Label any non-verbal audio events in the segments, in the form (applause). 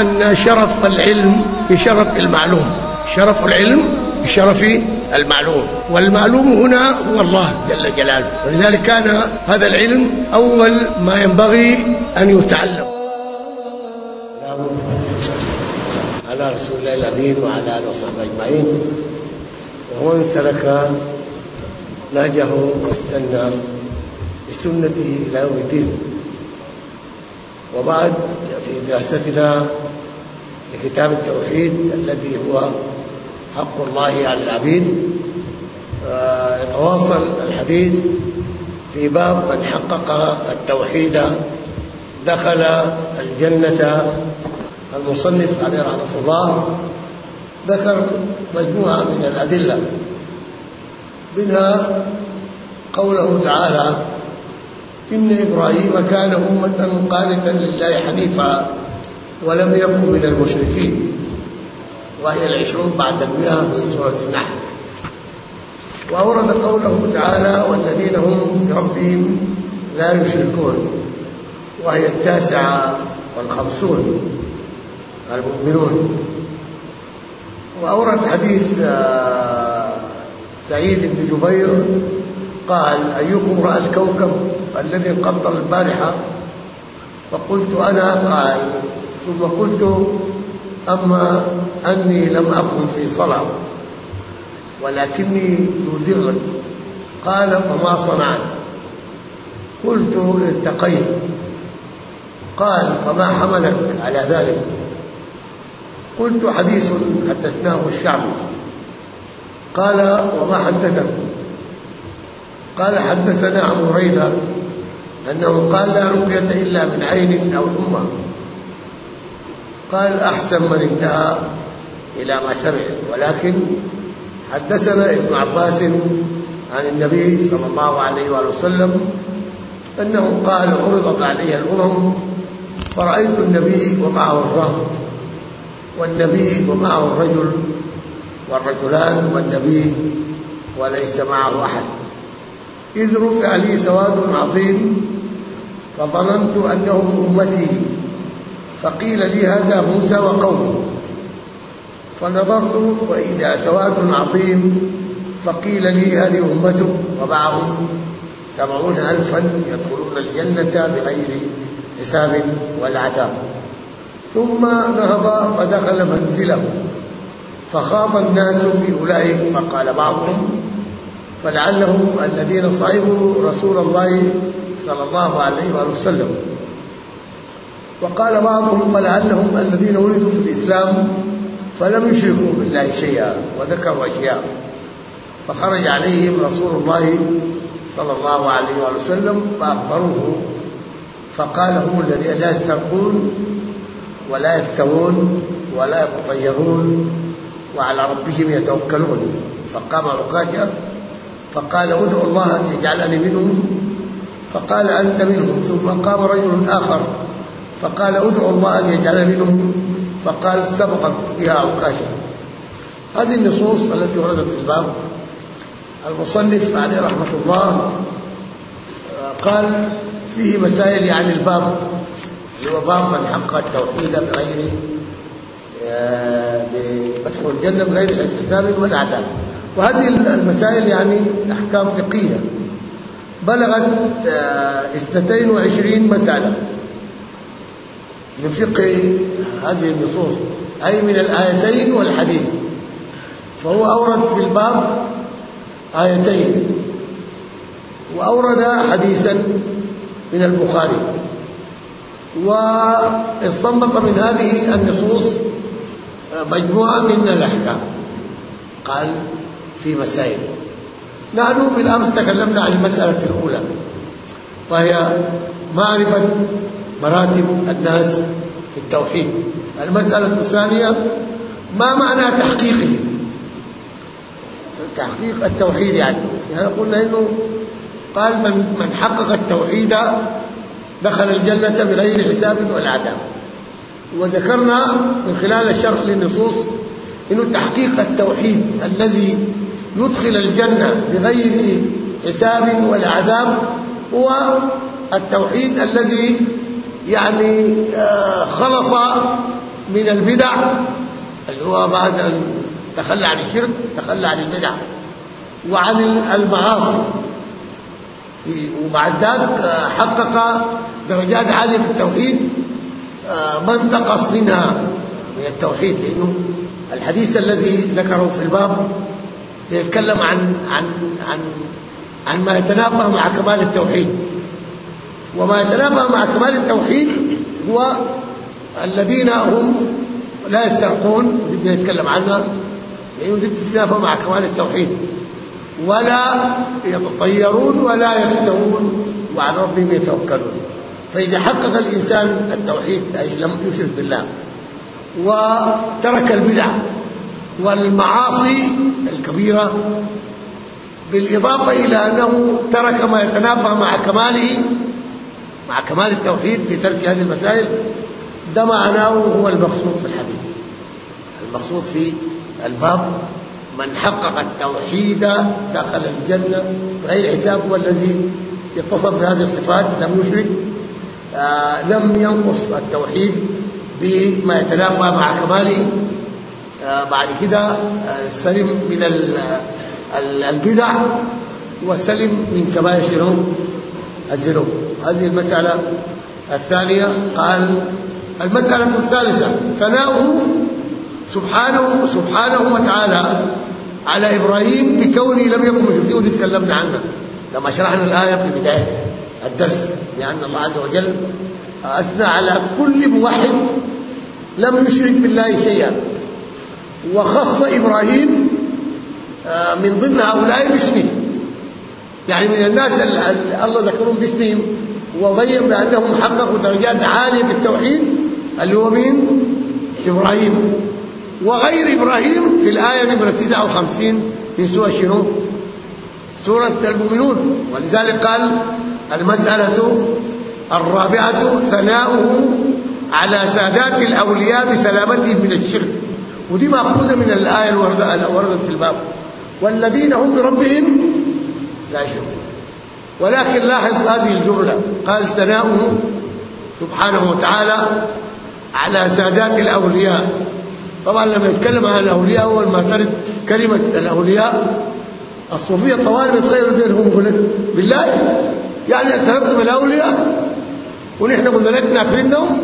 أن شرف العلم بشرف المعلوم. شرف العلم بشرف المعلوم. والمعلوم هنا هو الله جل جلاله. ولذلك كان هذا العلم أول ما ينبغي أن يتعلم. على رسول الله الأمين وعلى آله وصحبه أجمعين. ومن سلك نهجه واستنى بسنته إلى يوم الدين. وبعد في دراستنا لكتاب التوحيد الذي هو حق الله على العبيد. آه، يتواصل الحديث في باب من حقق التوحيد دخل الجنة. المصنف عليه رحمة الله ذكر مجموعة من الأدلة منها قوله تعالى إن إبراهيم كان أمة قانتا لله حنيفا. ولم يكن من المشركين وهي العشرون بعد المئة من سورة النحل. وأورد قوله تعالى والذين هم بربهم لا يشركون وهي التاسعة والخمسون المؤمنون. وأورد حديث آه، سعيد بن جبير قال أيكم رأى الكوكب الذي انقضى البارحة؟ فقلت أنا. قال ثم قلت أما أني لم أكن في صلاة ولكني يذغل قال فما صنعت؟ قلت التقيت قال فما حملك على ذلك؟ قلت حديث حدثناه الشعبي قال وما حدثك؟ قال حدثنا عن بريدة أنه قال لا رقية إلا من عين أو أمة. قال أحسن من انتهى إلى ما سمع. ولكن حدثنا ابن عباس عن النبي صلى الله عليه وآله وسلم أنه قال عرضت علي الأمم فرأيت النبي ومعه الرهب والنبي ومعه الرجل والرجلان والنبي وليس معه أحد. إذ رفع لي سواد عظيم فظننت أنهم أمتي فقيل لي هذا موسى وقومه. فنظرت وإذا سواد عظيم فقيل لي هذه أمتك ومعهم سبعون ألفا يدخلون الجنة بغير حساب ولا عذاب ثم نهض فدخل منزله. فخاض الناس في أولئك فقال بعضهم فلعلهم الذين صعبوا رسول الله صلى الله عليه وسلم. وقال بعضهم فلعلهم الذين ولدوا في الإسلام فلم يشركوا بالله شيئا وذكروا أشياء. فخرج عليهم رسول الله صلى الله عليه وآله وسلم فأخبروه فقال هم الذين لا يسترقون ولا يكتوون ولا يتطيرون وعلى ربهم يتوكلون. فقام عكاجة فقال ادعو الله أن يجعلني منهم. فقال أنت منهم. ثم قام رجل آخر فقال ادعو الله أن يجعلني منهم. فقال سبقت بها عكاشة هذه النصوص التي وردت في الباب. المصنف عليه رحمة الله قال فيه مسائل عن الباب. هو باب من حقق التوحيد بغير بدخول الجنة بغير حساب ولا عذاب وهذه المسائل يعني أحكام فقهية. بلغت اثنتين وعشرين مسألة من فقه هذه النصوص أي من الآيتين والحديث. فهو أورد في الباب آيتين. وأورد حديثا من البخاري. واستنبط من هذه النصوص مجموعة من الأحكام. قال في مسائل. نحن بالأمس تكلمنا عن المسألة الأولى وهي معرفة مراتب الناس في التوحيد. المسألة الثانية ما معنى تحقيقه؟ تحقيق التوحيد يعني. يعني قلنا إنه قال من من حقق التوحيد دخل الجنة بغير حساب ولا عذاب. وذكرنا من خلال الشرح للنصوص إنه تحقيق التوحيد الذي يدخل الجنة بغير حساب ولا عذاب هو التوحيد الذي يعني آه، خلص من البدع اللي هو بعد أن تخلى عن الشرك تخلى عن البدع وعن المعاصي. وبعد ذلك آه، حقق درجات عالية في التوحيد آه، ما انتقص منها من التوحيد لأنه الحديث الذي ذكره في الباب يتكلم عن عن عن عن ما يتنافى مع كمال التوحيد. وما يتنافى مع كمال التوحيد هو الذين هم لا يسترقون ودي نتكلم عنها بتتنافى مع كمال التوحيد. ولا يتطيرون ولا يخترون وعلى ربهم يتوكلون. فإذا حقق الإنسان التوحيد أي لم يشرك بالله وترك البدع والمعاصي الكبيرة بالإضافة إلى أنه ترك ما يتنافى مع كماله مع كمال التوحيد في ترك هذه المسائل ده معناه هو المقصود في الحديث. المقصود في الباب من حقق التوحيد دخل الجنة بغير حساب هو الذي يتصف بهذه الصفات لم يشرك آه لم ينقص التوحيد بما يتنافى مع كماله. آه بعد كده آه سلم من البدع وسلم من كبائر الذنوب. هذه المسألة الثانية. قال المسألة الثالثة. ثناؤه سبحانه سبحانه وتعالى على إبراهيم بكونه لم يكن مشركين ودي تكلمنا عنها لما شرحنا الآية في بداية الدرس. لأن الله عز وجل أثنى على كل موحد لم يشرك بالله شيئا. وخص إبراهيم آه، من ضمن هؤلاء باسمه. يعني من الناس الله ذكرهم باسمهم وبين بأنهم حققوا درجات عالية في التوحيد اللي هو مين؟ إبراهيم. وغير إبراهيم في الآية نمرة 59 في سورة شنو؟ سورة المؤمنون. ولذلك قال المسألة الرابعة ثناؤه على سادات الأولياء بسلامتهم من الشرك. ودي مأخوذة من الآية الوردة في الباب. والذين هم بربهم يشركون ولكن لاحظ هذه الجملة. قال ثناؤه سبحانه وتعالى على سادات الأولياء. طبعا لما يتكلم عن الأولياء أول ما ترد كلمة الأولياء الصوفية طوال بيتغيروا بينهم يقول بالله؟ يعني ترتب الأولياء. ونحن قلنا لك ناكرينهم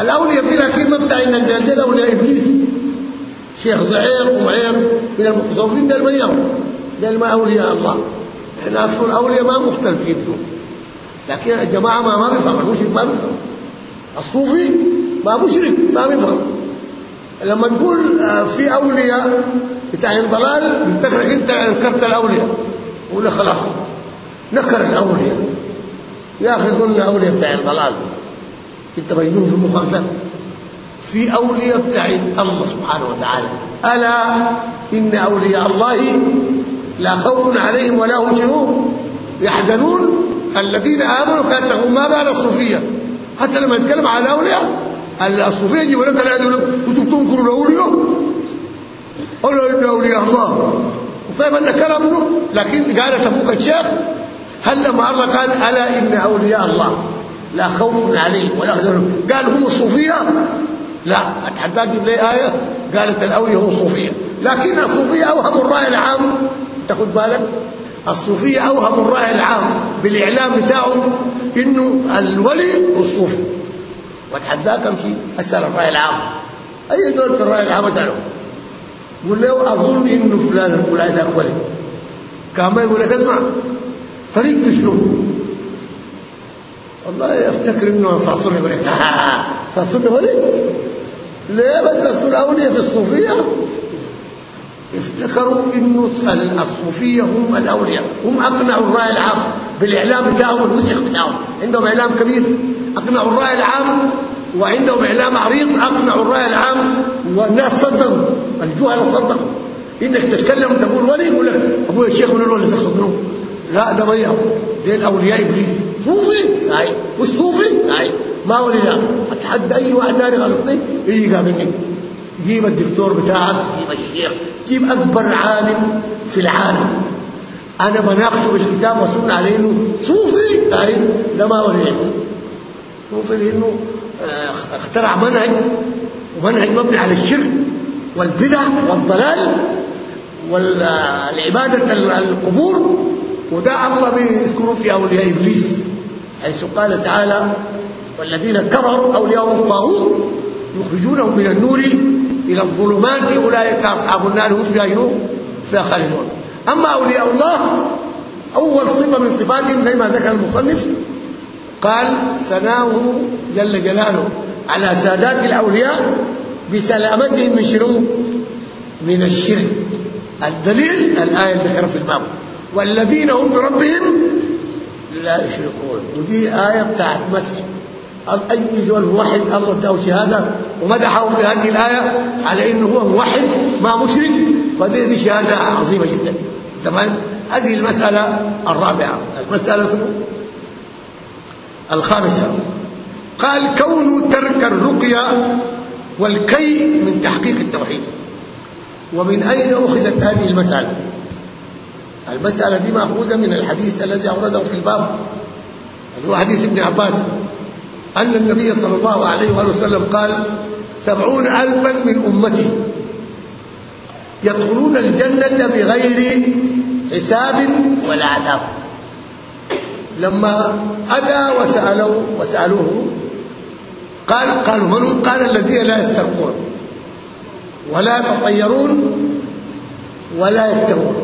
الأولياء في لكن ما بتاع ان ده أولياء إبليس. شيخ زعير ومعير من المتصوفين ده الميم ده ما أولياء الله. إحنا أصل الأولياء ما مختلفين فيهم لكن الجماعه ما ما بيفهم المشرك ما بيفهم الصوفي ما مشرك ما بيفهم لما تقول آه، في أولياء بتاعين ضلال بتفرق أنت أنكرت الأولياء. ولا خلاص. نكر الأولياء. يا أخي قلنا أولياء بتاعين ضلال أنت مجنون في المخالفة. في أولياء بتاعين الله سبحانه وتعالى. ألا إن أولياء الله لا خوف عليهم ولا هم شنو يحزنون الذين آمنوا كانت لهم ما بال الصوفية. حتى لما يتكلم على الأولياء الصوفية يجيبوا لك يقول أنتم تنكروا الأولياء. إن أولياء الله. طيب أن كلامه لكن قال أبوك الشيخ هل لما الله قال ألا إن أولياء الله؟ لا خوف عليهم ولا يحزنون. قال هم الصوفية؟ لا. أتحداك لي إيه قالت الأولياء هم الصوفية. لكن الصوفية أوهم الرأي العام. تاخد بالك؟ الصوفية أوهم الرأي العام بالإعلام بتاعهم إنه الولي الصوفي واتحداك امشي أسأل الرأي العام. أي دول في الرأي العام اساله قول له أظن انه فلان الفلاني ذاك ولي. كان ما يقول لك اسمع طريقته شنو والله أفتكر إنه صاصون يقول لك (laughs) صاصون ولي ليه بس الاولياء في الصوفية؟ افتكروا إنه الصوفية هم الأولياء هم أقنعوا الرأي العام بالإعلام بتاعهم والوسخ بتاعهم. عندهم إعلام كبير أقنعوا الرأي العام وعندهم إعلام عريض أقنعوا الرأي العام والناس صدقوا الجهله صدقوا. إنك تتكلم تقول ولي يقول لك ابويا الشيخ من الولد منه لا ده ضيع. دي الاولياء إبليس. صوفي؟ أي. والصوفي؟ أي. ما ولي لا. أتحدى أي واحد ثاني غلطني؟ يجي يقابلني. جيب الدكتور بتاعك. جيب الشيخ. جيب أكبر عالم في العالم. أنا بناقشه بالكتاب والسنة على إنه صوفي. أي ده ما ولي علم صوفي لأنه آه، اخترع منهج ومنهج مبني على الشرك والبدع والضلال والعباده القبور. وده الله بيذكره في أولياء إبليس حيث قال تعالى والذين كفروا اولياءهم الطاغوت يخرجونهم من النور إلى الظلمات أولئك أصحاب النار هم فيها خالدون أما أولياء الله أول صفة من صفاتهم زي ما ذكر المصنف قال ثناه جل جلاله على سادات الأولياء بسلامتهم من شنو؟ من الشرك. الدليل الآية ذكر في الباب. والذين هم بربهم لا يشركون. ودي آية بتاعت مدح أي زول موحد الله اداه شهاده ومدحه في هذه الآية على إنه هو موحد ما مشرك؟ فدي دي شهادة عظيمة جدا. تمام؟ هذه المسألة الرابعة. المسألة الخامسة. قال كون ترك الرقية والكي من تحقيق التوحيد. ومن أين أخذت هذه المسألة؟ المسألة دي مأخوذة من الحديث الذي أورده في الباب. اللي هو حديث ابن عباس. أن النبي صلى الله عليه وآله وسلم قال سبعون الفا من أمتي يدخلون الجنة بغير حساب ولا عذاب. لما أتى وسألوا وسألوه قال قالوا من قال الذين لا يسترقون ولا يتطيرون ولا يكتمون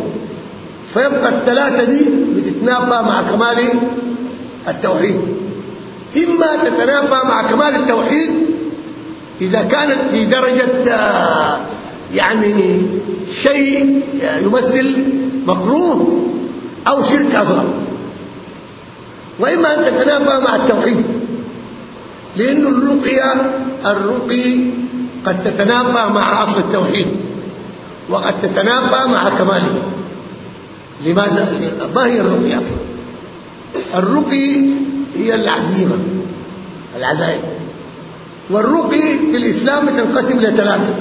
فيبقى الثلاثة دي بتتنافى مع كمال التوحيد. إما تتنافى مع كمال التوحيد إذا كانت في درجة يعني شيء يمثل مكروه أو شرك أصغر. وإما أن تتنافى مع التوحيد لأن الرقية الرقي قد تتنافى مع أصل التوحيد وقد تتنافى مع كماله. لماذا؟ ما هي الرقي أصلا. الرقي هي العزيمة العزائم. والرقي في الإسلام تنقسم إلى ثلاثة.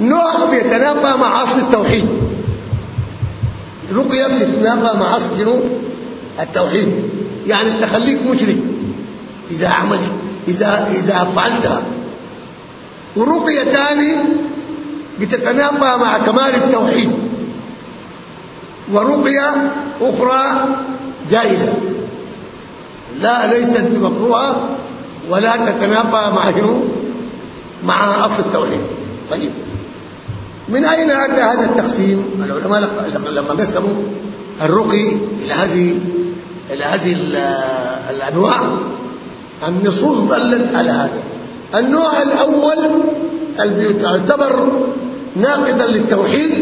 نوع بيتنافى مع أصل التوحيد. الرقيه بتتنافى مع أصل التوحيد. يعني تخليك مشرك. إذا عملت إذا إذا فعلتها. ورقيه ثاني بتتنافى مع كمال التوحيد. ورقيه أخرى جائزة. لا ليست بمكروهه ولا تتنافى مع شنو مع أصل التوحيد. طيب. من أين أتى هذا التقسيم؟ العلماء لما قسموا الرقي إلى هذه إلى هذه الأنواع النصوص دلت على هذا. النوع الأول اللي يعتبر ناقضا للتوحيد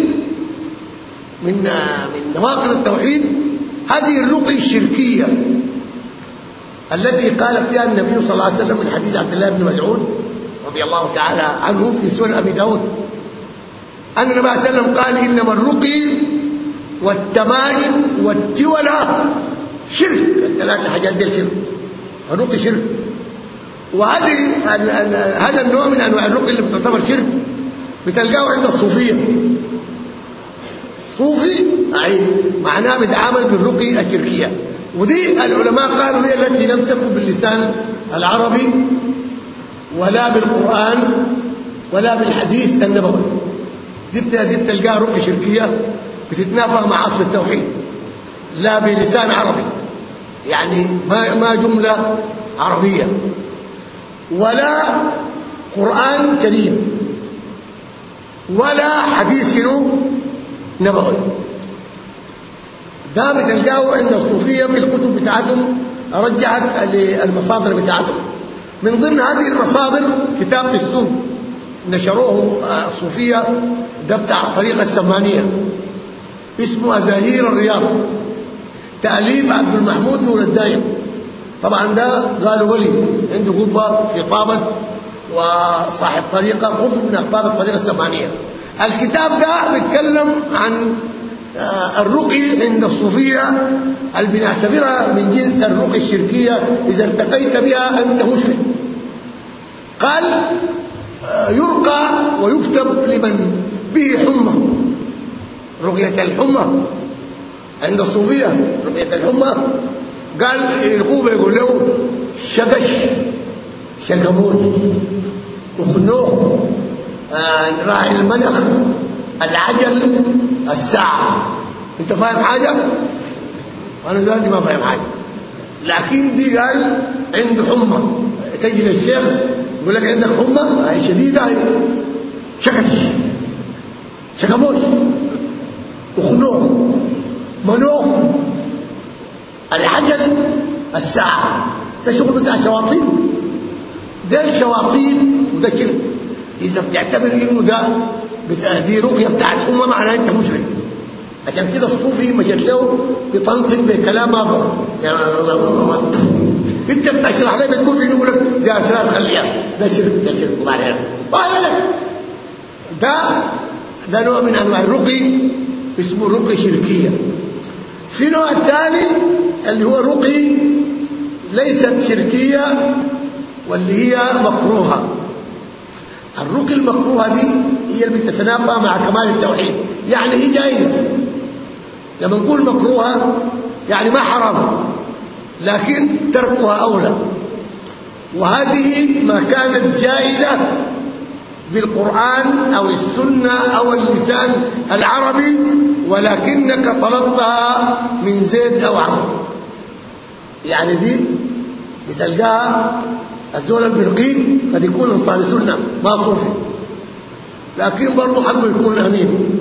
من من نواقض التوحيد هذه الرقي الشركية التي قال فيها النبي صلى الله عليه وسلم من حديث عبد الله بن مسعود رضي الله تعالى عنه في سنن أبي داود. أن النبي صلى الله عليه وسلم قال إنما الرقي والتمائم والتولى شرك. الثلاثه حاجات دي شرك. الرقي شرك. وهذه هذا النوع من أنواع الرقي اللي بتعتبر شرك. بتلقاه عند الصوفية. صوفي اي معناه بيتعامل بالرقي الشركية. ودي العلماء قالوا هي التي لم تكن باللسان العربي ولا بالقرآن ولا بالحديث النبوي. دي بتلقاها رقي شركية بتتنافى مع أصل التوحيد لا بلسان عربي. يعني ما ما جملة عربية. ولا قرآن كريم. ولا حديث نبوي ده بتلقاه عند الصوفيه في الكتب بتاعتهم رجعت للمصادر بتاعتهم. من ضمن هذه المصادر كتاب في السوق نشروه الصوفية ده بتاع الطريقة السمانية. اسمه أزاهير الرياض. تأليف عبد المحمود نور الدايم. طبعا ده قالوا ولي. عنده قبة في طابت وصاحب طريقة قطب من أقطاب الطريقة الثمانيه الكتاب ده بيتكلم عن آه، الرقي عند الصوفية اللي بنعتبرها من جنس الرقي الشركية. إذا ارتقيت بها أنت مشرك. قال آه، يرقى ويكتب لمن؟ به حمى. رقية الحمى عند الصوفية. رقية الحمى. قال القوبه يقول له شكش شكمون وخنوخ آه راعي المنخ العجل الساعة. انت فاهم حاجة؟ أنا ذاتي ما فاهم حاجة. لكن دي قال عنده حمى. تجي للشيخ يقول لك عندك حمى هاي شديدة هاي شكش شكموش. وخنوخ منوخ العجل الساعة. ده شغل بتاع شواطين. ده الشواطين وده شرك إذا بتعتبر إنه ده دي رقية بتاعت أمة معناها أنت مشرك عشان كده الصوفي مشت له بطنطن بكلام ما أنت بتشرح لي بتقول في يقول لك ده اسرار خليها. ده شرك ده شرك وبعدين لك ده ده نوع من أنواع الرقي اسمه رقي شركية. في نوع ثاني اللي هو رقي ليست شركية واللي هي مكروهة. الرقي المكروهه دي هي اللي بتتنافى مع كمال التوحيد. يعني هي جائزه لما نقول مكروهة يعني ما حرام لكن تركها أولى. وهذه ما كانت جائزة بالقرآن أو السنة أو اللسان العربي ولكنك طلبتها من زيد أو عمرو. يعني دي بتلقاها الزول البرقيق قد يكون انصار سنه ما صوفي لكن برضه حقه يكون امين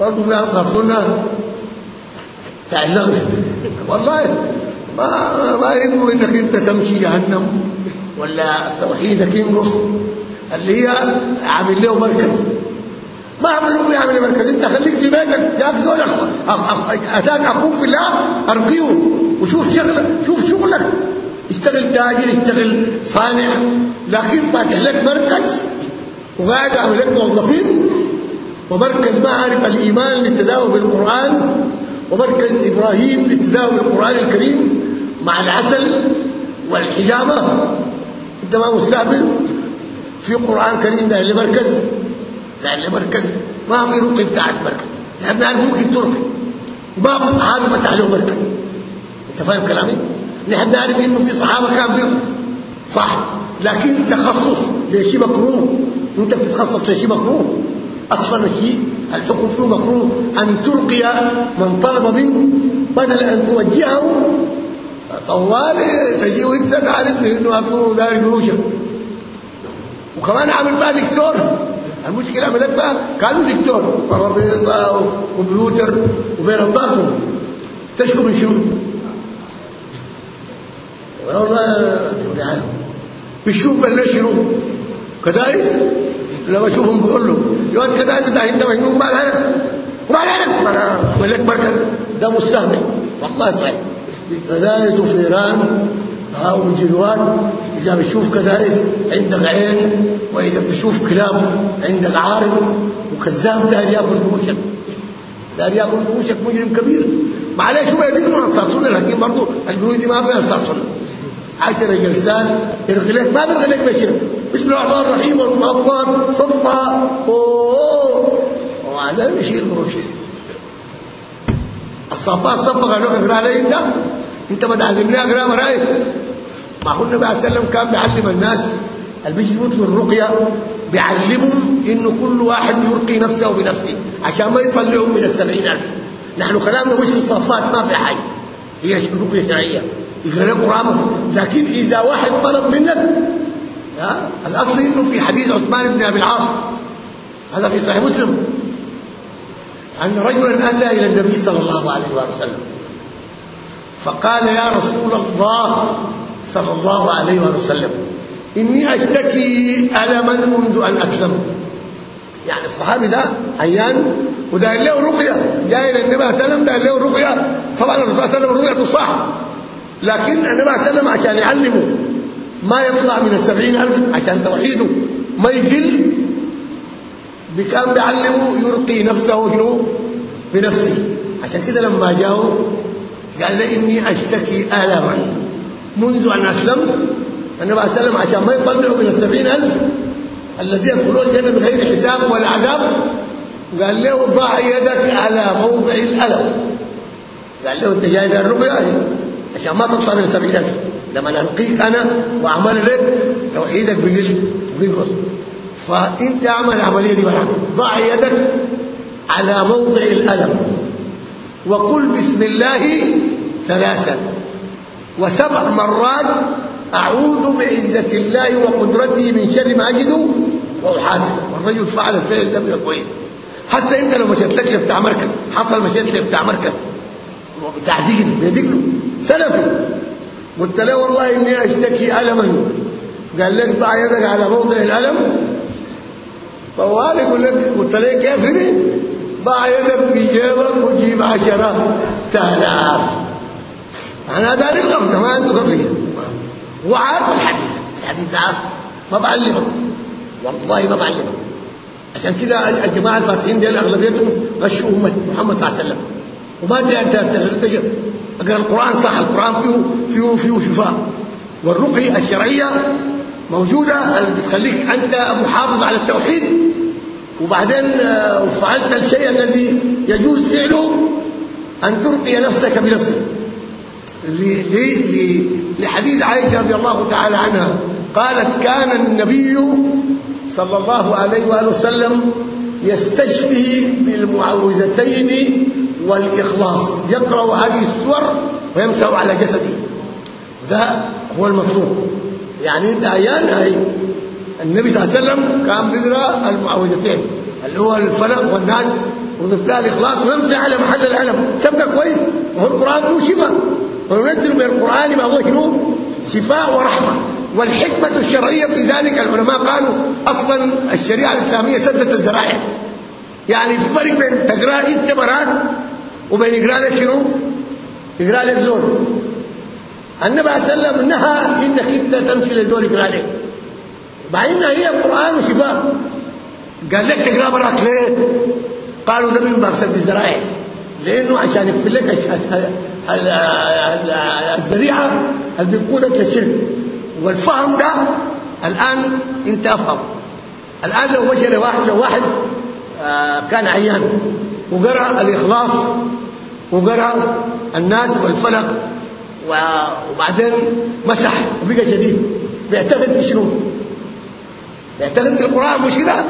برضه بينصر سنه تعلق والله ما ما يهمه إنك أنت تمشي جهنم ولا توحيدك ينقص اللي هي عامل له مركز. ما عملوا يعمل مركز. أنت خليك في بيتك يا أخي دول أتاك أخوك في الله أرقيه. وشوف شغلك شوف شغلك. اشتغل تاجر اشتغل صانع. لكن فاتح لك مركز. وقاعد عامل لك موظفين. ومركز معارف الإيمان للتداول بالقرآن. ومركز إبراهيم للتداول بالقرآن الكريم. مع العسل والحجامة. أنت ما مستقبل في قرآن كريم ده اللي مركز. ده اللي مركز. ما في رقي بتاعت مركز. لأن ممكن ترفي باب الصحابه فتح له مركز. أنت فاهم كلامي؟ نحن نعرف إنه في صحابة كان بيرضوا صح. لكن تخصص لشيء مكروه. أنت بتتخصص لشيء مكروه. أصلا الشيء الحكم فيه مكروه. أن ترقي من طلب منه بدل أن توجهه. طوال تجي وإنت تعرف إنه اكون داري قروشك وكمان عامل بقى دكتور. المشكلة عملت بقى كانوا دكتور. ترابيزه وكمبيوتر الضغط تشكو من شنو؟ والله يعني بيشوف بلاش شنو كدايس لما أشوفهم بقول له يا كدايس ده انت مجنون ما أنا ما أنا أنا بقول لك بركة ده مستهبل. والله صحيح. كدايس وفيران أو جلوات إذا بتشوف كدايس عندك عين وإذا بتشوف كلاب عندك عارض وكذاب ده ياكل دوشك ده ياكل دوشك مجرم كبير. معلش هو يديك من الصاصون الحكيم برضه الجروي دي ما فيها صاصون 10 جلسات يرغليك ما بيرغليك بشر. بسم الله الرحمن الرحيم والفطار صفا أوه. وبعدين بيشيل بروشيل الصفات صفا قالوا لك اقرأ لي إنت. إنت ما تعلمني اقرأ مرايب ما هو النبي عليه السلام كان بيعلم الناس. اللي بيجي يطلب الرقيه بيعلمهم إنه كل واحد يرقي نفسه بنفسه عشان ما يطلعهم من ال 70000 نحن كلامنا مش في الصفات ما في حاجة. هي رقية شرعية؟ يقرا قران لكن إذا واحد طلب منك الأصل إنه في حديث عثمان بن أبي العاص هذا في صحيح مسلم أن رجلا أتى إلى النبي صلى الله عليه وسلم فقال يا رسول الله صلى الله عليه وسلم إني أشتكي الما منذ أن اسلمت يعني الصحابي ده عيان وده له رقية جاي للنبي صلى الله عليه وسلم ده له رقية طبعا الرسول صلى الله عليه وسلم رقيته صح. لكن النبي أتكلم عشان يعلموا. ما يطلع من السبعين ألف عشان توحيده. ما يقل. بكان بيعلمه يرقي نفسه شنو؟ بنفسه. عشان كده لما جاءوا قال لي إني أشتكي الما منذ أن أسلمت النبي عليه عشان ما يطلعوا من السبعين ألف. الذين يدخلون الجنة بغير حساب ولا عذاب. قال له ضع يدك على موضع الألم. قال له انت جاي ده الرقيه عشان ما تطلع من السبعين ألف لما نلقيك أنا واعمل لك توحيدك بيقل فإنت اعمل العملية دي بقى ضع يدك على موضع الألم. وقل بسم الله ثلاثا. وسبع مرات أعوذ بعزة الله وقدرته من شر ما أجد وأحاسب. والرجل فعل الفعل ده كويس. حتى انت لو مشيت لك بتاع مركز حصل مشيت لك بتاع مركز بتاع دجل بيدجله سلفي قلت له والله إني أشتكي ألما. قال لك ضع يدك على موضع الألم. طوال يقول لك قلت له كيف هنا ضع يدك في جيبك وجيب عشرة آلاف. أنا داري القفزه ما عنده قضيه هو عارف الحديث. الحديث عارف ما بعلمك والله ما بعلمك عشان كده الجماعة الفاتحين دول أغلبيتهم غشوا أمة محمد صلى الله عليه وسلم. وما دي أنت أقرأ القرآن صح القرآن فيه فيه فيه شفاء. والرقيه الشرعية موجودة اللي بتخليك أنت محافظ على التوحيد. وبعدين فعلت الشيء الذي يجوز فعله أن ترقي نفسك بنفسك. لحديث عائشة رضي الله تعالى عنها قالت كان النبي صلى الله عليه وآله وسلم يستشفي بالمعوذتين والإخلاص. يقرأ هذه السور ويمسح على جسده. ده هو المطلوب. يعني أنت ايان هي النبي صلى الله عليه وسلم كان بيقرأ المعوذتين اللي هو الفلق والناس وضيف لها الإخلاص ويمسح على محل الالم تبقى كويس. وهو القرآن فيه شفاء. وننزل من القرآن ما هو شنو شفاء ورحمة. والحكمة الشرعية في ذلك العلماء قالوا أصلا الشريعة الإسلامية سدت الذرائع يعني في فرق بين تقرأ انت براك وبين يقرا لك شنو؟ يقرا لك زول. النبي عليه وسلم نهى إنك أنت تمشي لزول يقرا لك مع إنها هي قرآن وشفاء. قال لك تقرا براك ليه؟ قالوا ده من باب سد الذرائع لأنه عشان يقفل لك الذريعة اللي بتقودك للشرك والفهم ده الآن أنت أفهم. الآن لو مشى لواحد لو واحد كان عيان. وقرأ الإخلاص وقرأ الناس والفلق وبعدين مسح وبقى شديد بيعتقد شنو بيعتقد في القرآن مش كده؟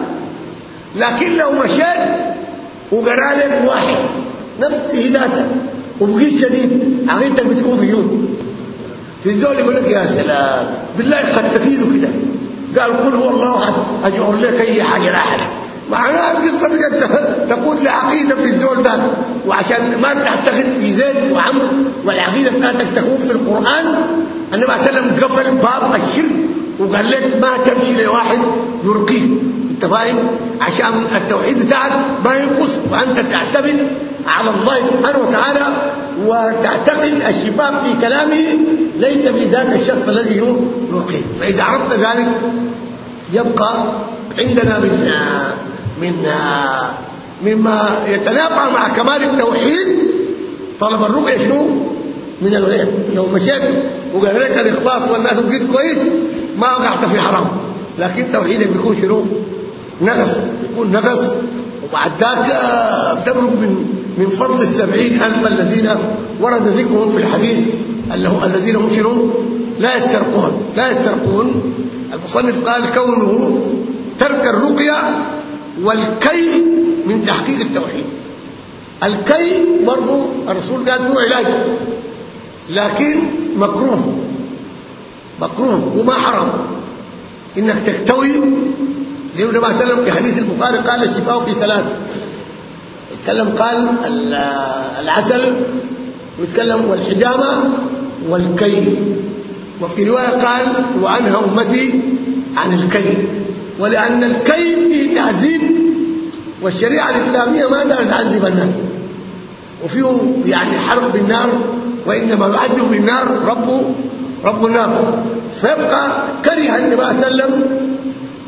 لكن لو مشيت وقرأ لك واحد نفس هدايته وبقيت شديد عقيدتك بتكون في يوم في الزول يقول لك يا سلام بالله قد تفيده كده. قال قل هو الله أحد أجعل لك أي حاجة لا أحد. معناها القصة بقت تقول لعقيدة في الزول ده. وعشان ما تعتقد في زيد وعمرو والعقيدة بتاعتك تكون في القرآن النبي عليه السلام قفل باب الشرك وقال لك ما تمشي لواحد يرقيه. أنت فاهم؟ عشان التوحيد بتاعك ما ينقص وأنت تعتمد على الله سبحانه وتعالى وتعتقد الشفاء في كلامه ليس في ذاك الشخص الذي يرقيه. فإذا عرفت ذلك يبقى عندنا من من مما يتنافع مع كمال التوحيد طلب الرقيه شنو؟ من الغير لو مشيت وقال لك الإخلاص والناس بقيت كويس ما وقعت في حرام. لكن توحيدك بيكون شنو؟ نقص بيكون نقص وبعد ذاك بتبرك من من فضل السبعين ألف الذين ورد ذكرهم في الحديث الذين هم شنو؟ لا يسترقون. لا يسترقون. المصنف قال كونه ترك الرقية والكي من تحقيق التوحيد. الكي برضه الرسول قال هو علاج لكن مكروه مكروه وما حرام. إنك تكتوي لأنه النبي صلى الله في حديث البخاري قال الشفاء في ثلاث. يتكلم قال العسل ويتكلم والحجامة والكي وفي رواية قال وانهى أمتي عن الكي ولأن الكي والشريعة الإسلامية ما دارت تعذب الناس. وفيه يعني حرب بالنار وإنما يعذب بالنار رب رب النار. فيبقى كره النبي صلى الله عليه وسلم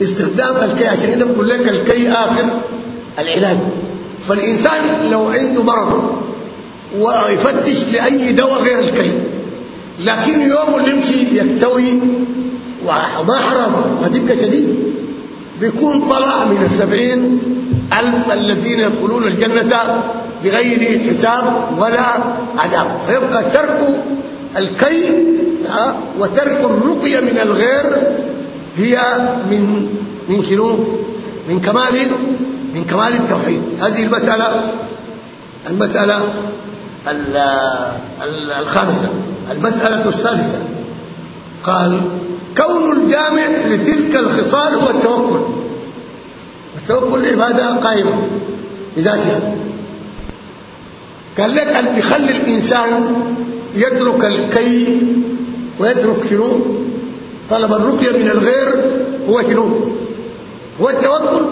استخدام الكي عشان كده بقول لك الكي آخر العلاج. فالإنسان لو عنده مرض ويفتش لأي دواء غير الكي لكن يوم اللي يمشي يكتوي وما حرام وهتبقى شديد بيكون طلع من السبعين ألف الذين يدخلون الجنة بغير حساب ولا عذاب. فيبقى ترك الكي وترك الرقية من الغير هي من من شنو؟ من كمال من كمال التوحيد. هذه المسألة المسألة الخامسة. المسألة السادسة. قال كون الجامع لتلك الخصال هو التوكل. التوكل عبادة قائمة بذاتها. قال لك أن يخلي الإنسان يترك الكي ويترك شنو؟ طلب الرقية من الغير هو شنو؟ هو التوكل.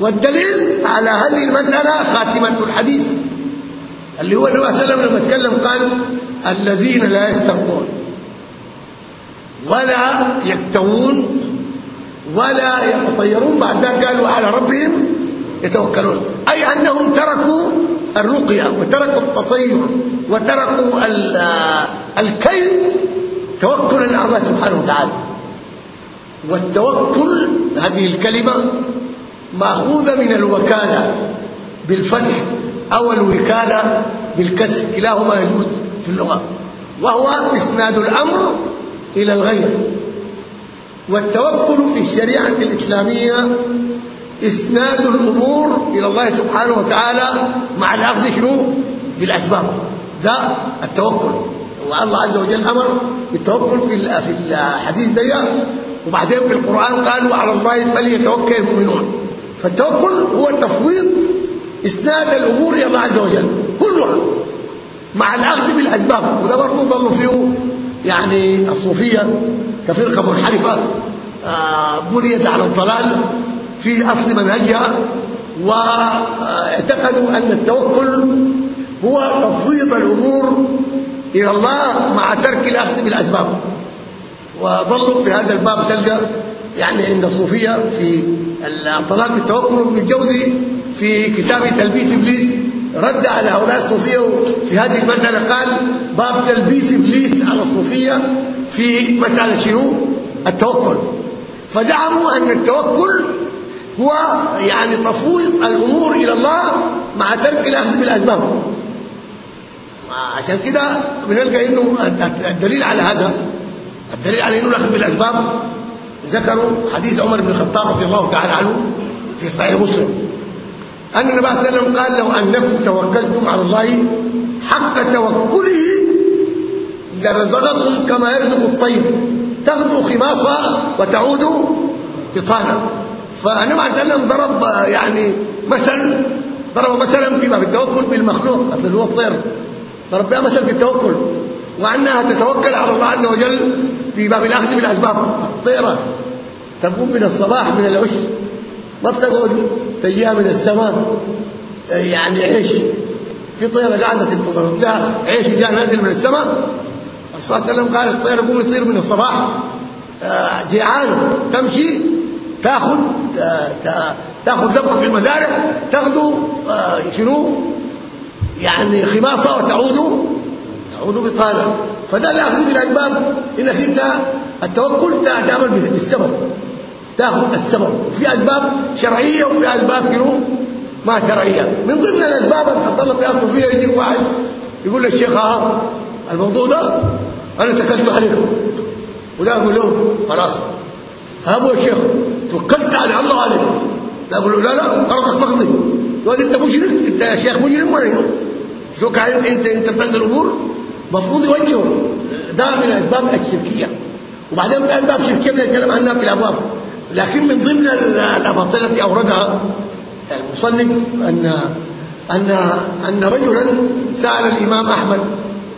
والدليل على هذه المسألة خاتمة الحديث. اللي هو النبي صلى الله عليه وسلم لما اتكلم قال الذين لا يسترقون ولا يكتوون ولا يتطيرون. بعد ذلك قالوا على ربهم يتوكلون. أي أنهم تركوا الرقية وتركوا التطير وتركوا الكي توكلا على الله سبحانه وتعالى. والتوكل هذه الكلمة ماخوذة من الوكالة بالفتح أو الوكالة بالكسر. كلاهما يجوز في اللغة. وهو اسناد الأمر إلى الغير. والتوكل في الشريعة الإسلامية إسناد الأمور إلى الله سبحانه وتعالى مع الأخذ شنو؟ بالأسباب. ده التوكل. والله عز وجل أمر بالتوكل في في الحديث ده وبعدين في القرآن قال وعلى الله فليتوكل المؤمنون. فالتوكل هو تفويض إسناد الأمور إلى الله عز وجل كلها مع الأخذ بالأسباب. وده برضه ضلوا فيه يعني الصوفية. كفرقه منحرفه بنيت على الضلال في أصل منهجها واعتقدوا أن التوكل هو تفويض الأمور إلى الله مع ترك الأخذ بالأسباب. وظلوا في هذا الباب تلقى يعني عند الصوفيه في الطلاق بالتوكل ابن الجوزي في كتاب تلبيس إبليس رد على هؤلاء الصوفية. في هذه المسألة قال باب تلبيس إبليس على الصوفية في مسألة شنو؟ التوكل. فزعموا أن التوكل هو يعني تفويض الأمور إلى الله مع ترك الاخذ بالأسباب. عشان كده بنلقى إنه الدليل على هذا الدليل على إنه الأخذ بالأسباب ذكروا حديث عمر بن الخطاب رضي الله تعالى عنه في صحيح مسلم. أن النبي صلى الله عليه وسلم قال لو أنكم توكلتم على الله حق توكله لرزقكم كما يرزق الطير تغدو خماصا وتعود بطانا فالنبي عليه وسلم ضرب يعني مثل ضرب مثلا في باب التوكل بالمخلوق اللي هو الطير ضرب بها مثل في التوكل وأنها تتوكل على الله عز وجل في باب الأخذ بالأسباب. الطيره تقوم من الصباح من العش. ما بتقعد تجيها من السماء. يعني عيش. في طيرة قاعدة تنتظر لها عيش جاء نازل من السماء. صلى الله عليه وسلم قال الطير يقوم يطير من الصباح جيعان تمشي تاخذ تاخذ دفع في المزارع تاخذوا شنو؟ يعني خماصة وتعود تعود بطاله فده الاخذ بالاسباب إنك أنت التوكل تعمل بالسبب. تاخذ السبب. في أسباب شرعية وفي أسباب شنو؟ ما شرعية. من ضمن الأسباب اللي حط فيها الصوفية يجي واحد يقول للشيخ الموضوع ده أنا تكلت عليكم وده أقول له خلاص. ابو الشيخ توكلت على الله عليك. ده أقول له لا لا ارضك مقضي. يقول أنت مجرم؟ أنت يا شيخ مجرم ولا شو انت أنت أنت بتعمل الأمور المفروض يوجهه ده من الاسباب الشركية. وبعدين في أسباب شركية بنتكلم عنها في الأبواب. لكن من ضمن الاباطيل التي أوردها المصنف ان ان أن رجلا سأل الإمام أحمد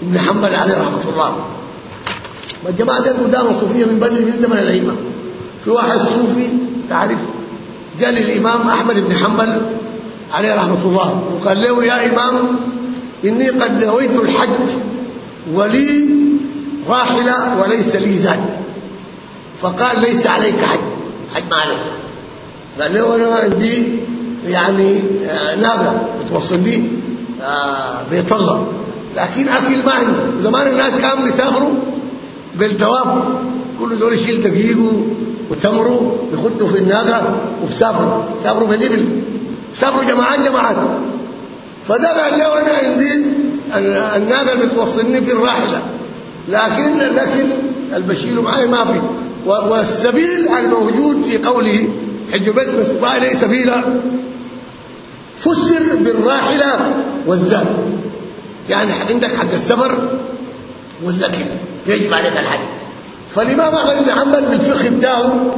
بن حنبل عليه رحمة الله. والجماعة دي قدام الصوفيه من بدري من زمن الأئمة. في واحد صوفي تعرف جاء للإمام أحمد بن حنبل عليه رحمة الله. وقال له يا إمام إني قد نويت الحج ولي راحلة وليس لي زاد. فقال ليس عليك حج حج ما عليك. قال له أنا عندي يعني آه، ناقه بتوصلني آه، بيت الله. لكن اكل ما عندي زمان الناس كانوا بيسافروا بالدواب كل دول يشيل دقيقه وتمره يخدوا في الناقة وبسافروا سافروا بالابل سافروا جماعات جماعات. فده قال له أنا عندي الناقة بتوصلني في الراحلة لكن لكن البشير معي ما في. والسبيل الموجود في قوله حج بيت الاستطاع ليس سبيلا فسر بالراحلة والزاد يعني عندك حق السفر واللكن يجب عليك الحج. فالإمام أحمد بن حنبل بالفقه بتاعه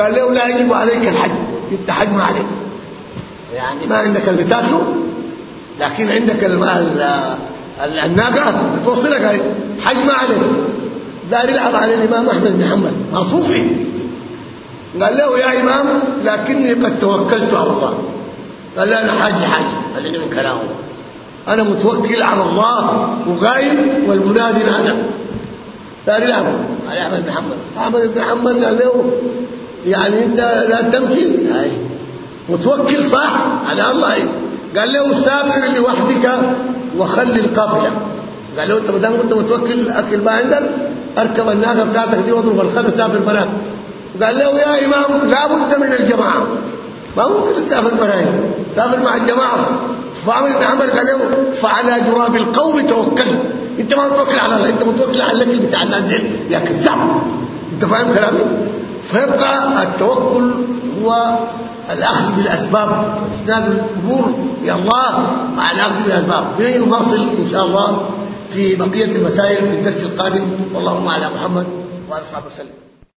قال له لا يجب عليك الحج انت حج ما عليك. يعني ما عندك اللي بتاكله لكن عندك الناقة بتوصلك حج ما عليك. دار يلعب على الإمام أحمد بن حنبل. صوفي. قال له يا إمام لكني قد توكلت على الله. قال له أنا حاج حاج خليني من كلامه. أنا متوكل على الله وقايم والمنادي أنا دار يلعب على أحمد بن حنبل. أحمد بن حنبل قال له يعني أنت لا تمشي هاي. متوكل صح؟ على الله. قال له سافر لوحدك وخلي القافلة. قال له أنت ما دام أنت متوكل اكل ما عندك أركب الناقة بتاعتك دي واضرب الخد سافر بنات قال له يا إمام لا بد من الجماعة. ما ممكن تسافر براي. سافر مع الجماعة. فعمل عمل قال له فعلى جراب القوم توكل. أنت ما متوكل على الله أنت متوكل على الاكل بتاع الناس يا كذاب. أنت فاهم كلامي؟ فيبقى التوكل هو الأخذ بالأسباب. اسناد الأمور إلى الله مع الأخذ بالأسباب. نواصل إن شاء الله في بقية المسائل في الدرس القادم. واللهم على محمد وعلى اله وصحبه وسلم.